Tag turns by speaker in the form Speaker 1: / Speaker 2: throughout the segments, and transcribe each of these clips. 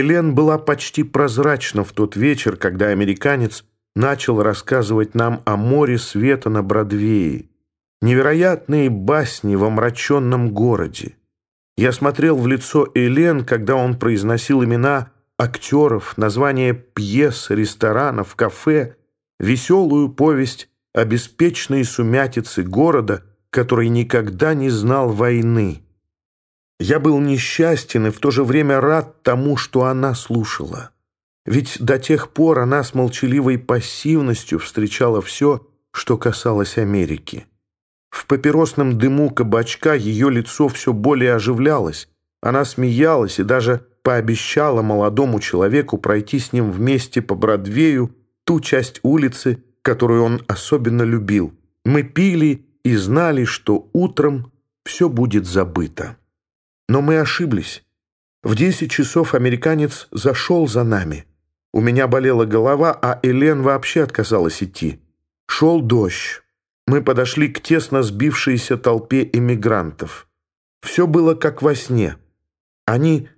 Speaker 1: Элен была почти прозрачна в тот вечер, когда американец начал рассказывать нам о море света на Бродвее. Невероятные басни в омраченном городе. Я смотрел в лицо Элен, когда он произносил имена актеров, названия пьес, ресторанов, кафе, веселую повесть о беспечной сумятице города, который никогда не знал войны. Я был несчастен и в то же время рад тому, что она слушала. Ведь до тех пор она с молчаливой пассивностью встречала все, что касалось Америки. В папиросном дыму кабачка ее лицо все более оживлялось. Она смеялась и даже пообещала молодому человеку пройти с ним вместе по Бродвею ту часть улицы, которую он особенно любил. Мы пили и знали, что утром все будет забыто. Но мы ошиблись. В десять часов американец зашел за нами. У меня болела голова, а Элен вообще отказалась идти. Шел дождь. Мы подошли к тесно сбившейся толпе эмигрантов. Все было как во сне. Они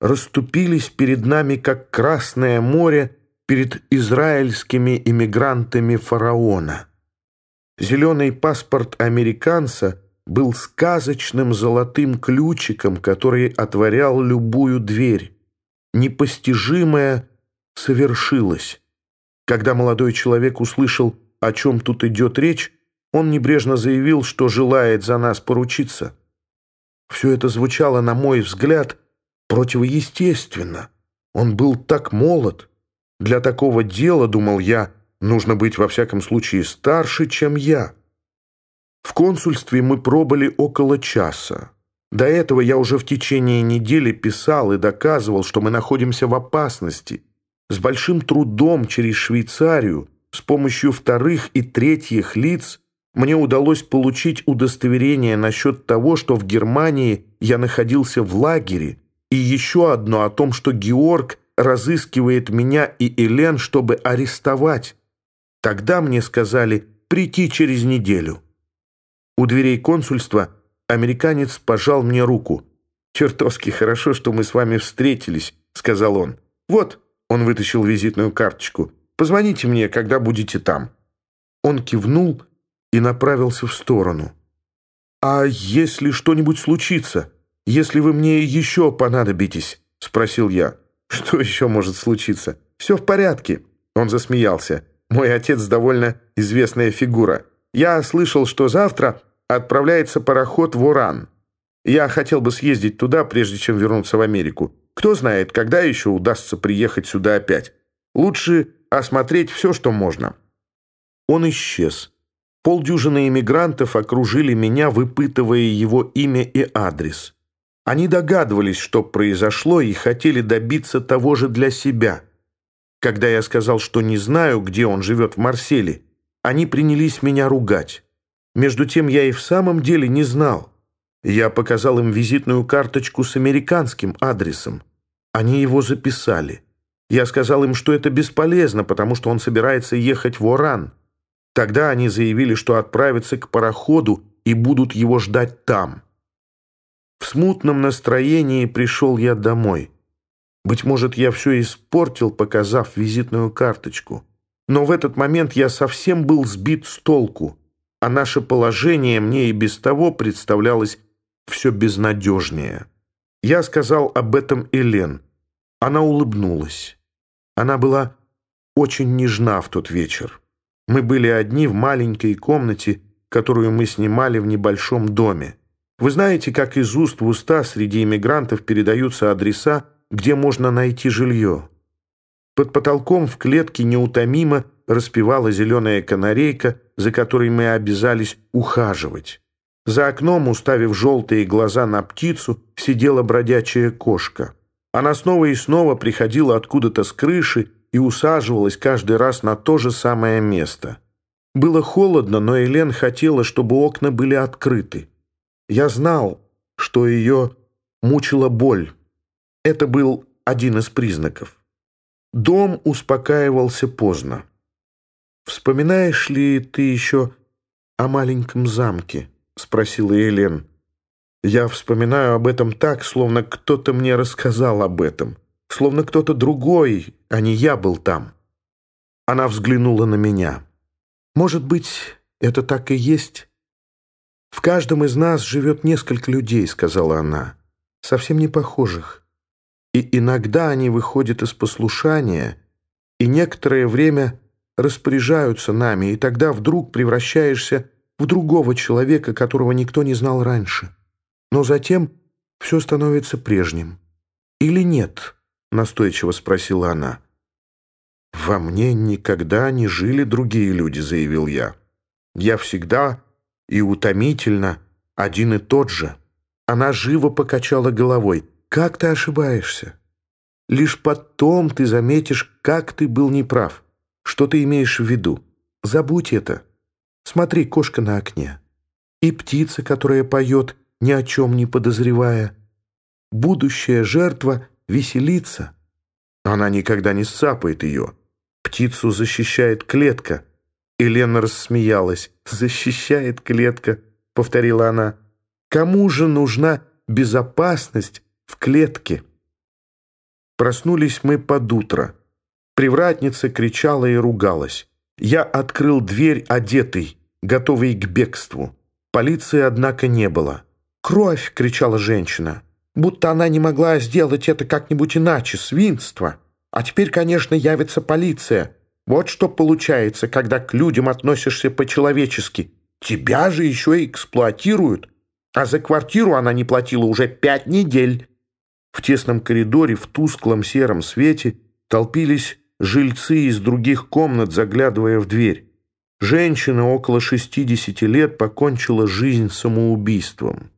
Speaker 1: расступились перед нами, как Красное море перед израильскими эмигрантами фараона. Зеленый паспорт американца — был сказочным золотым ключиком, который отворял любую дверь. Непостижимое совершилось. Когда молодой человек услышал, о чем тут идет речь, он небрежно заявил, что желает за нас поручиться. Все это звучало, на мой взгляд, противоестественно. Он был так молод. Для такого дела, думал я, нужно быть во всяком случае старше, чем я. В консульстве мы пробыли около часа. До этого я уже в течение недели писал и доказывал, что мы находимся в опасности. С большим трудом через Швейцарию, с помощью вторых и третьих лиц, мне удалось получить удостоверение насчет того, что в Германии я находился в лагере, и еще одно о том, что Георг разыскивает меня и Элен, чтобы арестовать. Тогда мне сказали прийти через неделю. У дверей консульства американец пожал мне руку. «Чертовски хорошо, что мы с вами встретились», — сказал он. «Вот», — он вытащил визитную карточку, «позвоните мне, когда будете там». Он кивнул и направился в сторону. «А если что-нибудь случится? Если вы мне еще понадобитесь?» — спросил я. «Что еще может случиться? Все в порядке». Он засмеялся. «Мой отец довольно известная фигура. Я слышал, что завтра отправляется пароход в Уран. Я хотел бы съездить туда, прежде чем вернуться в Америку. Кто знает, когда еще удастся приехать сюда опять. Лучше осмотреть все, что можно». Он исчез. Полдюжины иммигрантов окружили меня, выпытывая его имя и адрес. Они догадывались, что произошло, и хотели добиться того же для себя. Когда я сказал, что не знаю, где он живет в Марселе, они принялись меня ругать. Между тем я и в самом деле не знал. Я показал им визитную карточку с американским адресом. Они его записали. Я сказал им, что это бесполезно, потому что он собирается ехать в Оран. Тогда они заявили, что отправятся к пароходу и будут его ждать там. В смутном настроении пришел я домой. Быть может, я все испортил, показав визитную карточку. Но в этот момент я совсем был сбит с толку а наше положение мне и без того представлялось все безнадежнее. Я сказал об этом Элен. Она улыбнулась. Она была очень нежна в тот вечер. Мы были одни в маленькой комнате, которую мы снимали в небольшом доме. Вы знаете, как из уст в уста среди иммигрантов передаются адреса, где можно найти жилье. Под потолком в клетке неутомимо распевала зеленая канарейка, за которой мы обязались ухаживать. За окном, уставив желтые глаза на птицу, сидела бродячая кошка. Она снова и снова приходила откуда-то с крыши и усаживалась каждый раз на то же самое место. Было холодно, но Элен хотела, чтобы окна были открыты. Я знал, что ее мучила боль. Это был один из признаков. Дом успокаивался поздно. «Вспоминаешь ли ты еще о маленьком замке?» — спросила Елен. «Я вспоминаю об этом так, словно кто-то мне рассказал об этом. словно кто-то другой, а не я был там. Она взглянула на меня. Может быть, это так и есть? В каждом из нас живет несколько людей, сказала она, совсем не похожих. И иногда они выходят из послушания и некоторое время распоряжаются нами, и тогда вдруг превращаешься в другого человека, которого никто не знал раньше. Но затем все становится прежним. Или нет? Настойчиво спросила она. «Во мне никогда не жили другие люди», — заявил я. «Я всегда и утомительно один и тот же». Она живо покачала головой. «Как ты ошибаешься? Лишь потом ты заметишь, как ты был неправ. Что ты имеешь в виду? Забудь это. Смотри, кошка на окне. И птица, которая поет, ни о чем не подозревая. Будущая жертва веселится. Она никогда не сцапает ее. Птицу защищает клетка. Елена рассмеялась. «Защищает клетка», — повторила она. «Кому же нужна безопасность в клетке?» Проснулись мы под утро. Привратница кричала и ругалась. Я открыл дверь одетый, готовый к бегству. Полиции, однако, не было. «Кровь!» — кричала женщина. «Будто она не могла сделать это как-нибудь иначе, свинство!» А теперь, конечно, явится полиция. Вот что получается, когда к людям относишься по-человечески. Тебя же еще и эксплуатируют. А за квартиру она не платила уже пять недель. В тесном коридоре, в тусклом сером свете толпились жильцы из других комнат, заглядывая в дверь. Женщина около 60 лет покончила жизнь самоубийством.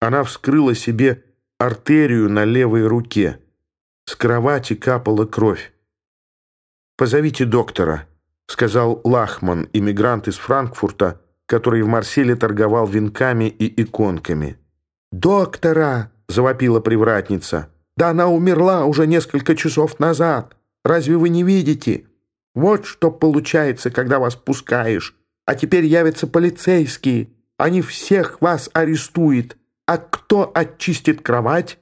Speaker 1: Она вскрыла себе артерию на левой руке. С кровати капала кровь. «Позовите доктора», — сказал Лахман, иммигрант из Франкфурта, который в Марселе торговал венками и иконками. «Доктора!» — завопила привратница. «Да она умерла уже несколько часов назад. Разве вы не видите? Вот что получается, когда вас пускаешь. А теперь явятся полицейские. Они всех вас арестуют. А кто очистит кровать?»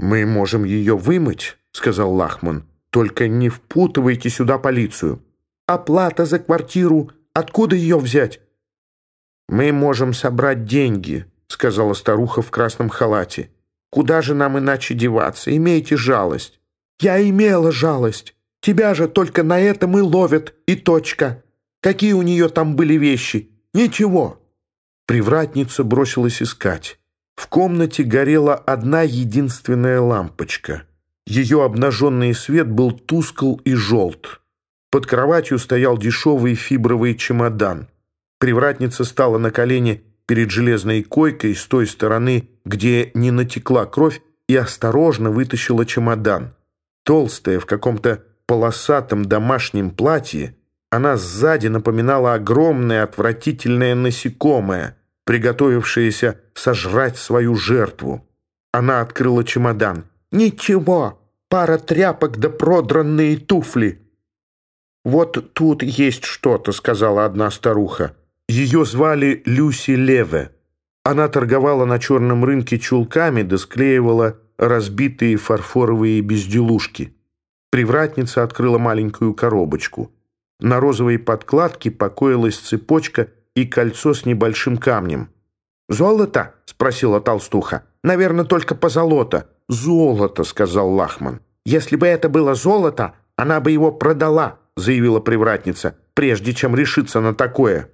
Speaker 1: «Мы можем ее вымыть», — сказал Лахман. «Только не впутывайте сюда полицию. Оплата за квартиру. Откуда ее взять?» «Мы можем собрать деньги», — сказала старуха в красном халате. «Куда же нам иначе деваться? Имейте жалость». «Я имела жалость. Тебя же только на этом и ловят, и точка. Какие у нее там были вещи? Ничего». Привратница бросилась искать. В комнате горела одна единственная лампочка. Ее обнаженный свет был тускл и желт. Под кроватью стоял дешевый фибровый чемодан. Привратница стала на колени перед железной койкой с той стороны, где не натекла кровь, и осторожно вытащила чемодан. Толстая, в каком-то полосатом домашнем платье, она сзади напоминала огромное отвратительное насекомое — приготовившаяся сожрать свою жертву. Она открыла чемодан. «Ничего, пара тряпок да продранные туфли». «Вот тут есть что-то», — сказала одна старуха. Ее звали Люси Леве. Она торговала на черном рынке чулками да разбитые фарфоровые безделушки. Привратница открыла маленькую коробочку. На розовой подкладке покоилась цепочка и кольцо с небольшим камнем. «Золото?» — спросила толстуха. «Наверное, только позолота». «Золото», — сказал Лахман. «Если бы это было золото, она бы его продала», — заявила привратница, «прежде чем решиться на такое».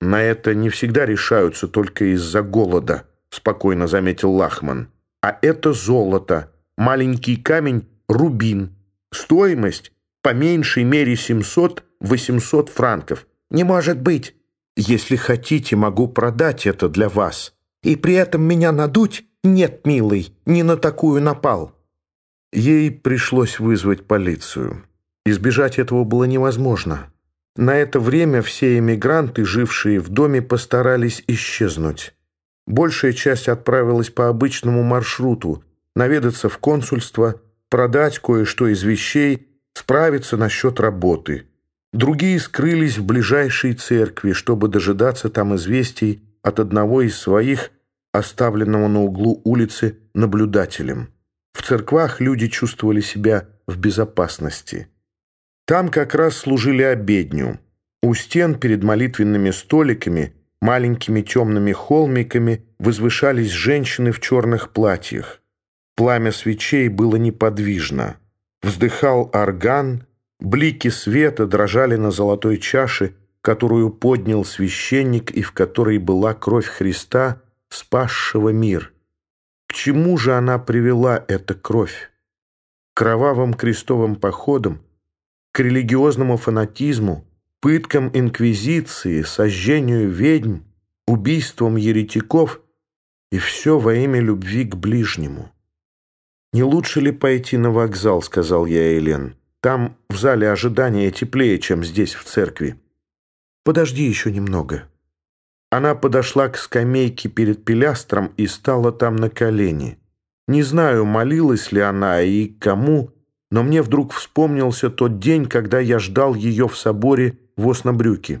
Speaker 1: «На это не всегда решаются только из-за голода», — спокойно заметил Лахман. «А это золото. Маленький камень — рубин. Стоимость по меньшей мере 700-800 франков. Не может быть. Если хотите, могу продать это для вас. И при этом меня надуть? Нет, милый, не на такую напал». Ей пришлось вызвать полицию. Избежать этого было невозможно. На это время все эмигранты, жившие в доме, постарались исчезнуть. Большая часть отправилась по обычному маршруту, наведаться в консульство, продать кое-что из вещей, справиться насчет работы – Другие скрылись в ближайшей церкви, чтобы дожидаться там известий от одного из своих, оставленного на углу улицы наблюдателем. В церквах люди чувствовали себя в безопасности. Там как раз служили обедню. У стен перед молитвенными столиками, маленькими темными холмиками возвышались женщины в черных платьях. Пламя свечей было неподвижно. Вздыхал орган, блики света дрожали на золотой чаше, которую поднял священник и в которой была кровь Христа, спасшего мир. К чему же она привела эта кровь? К кровавым крестовым походам, к религиозному фанатизму, пыткам инквизиции, сожжению ведьм, убийствам еретиков и все во имя любви к ближнему. «Не лучше ли пойти на вокзал?» — сказал я Элен. «Там в зале ожидания теплее, чем здесь, в церкви». «Подожди еще немного». Она подошла к скамейке перед пилястром и стала там на колени. Не знаю, молилась ли она и кому, но мне вдруг вспомнился тот день, когда я ждал ее в соборе в Оснобрюке.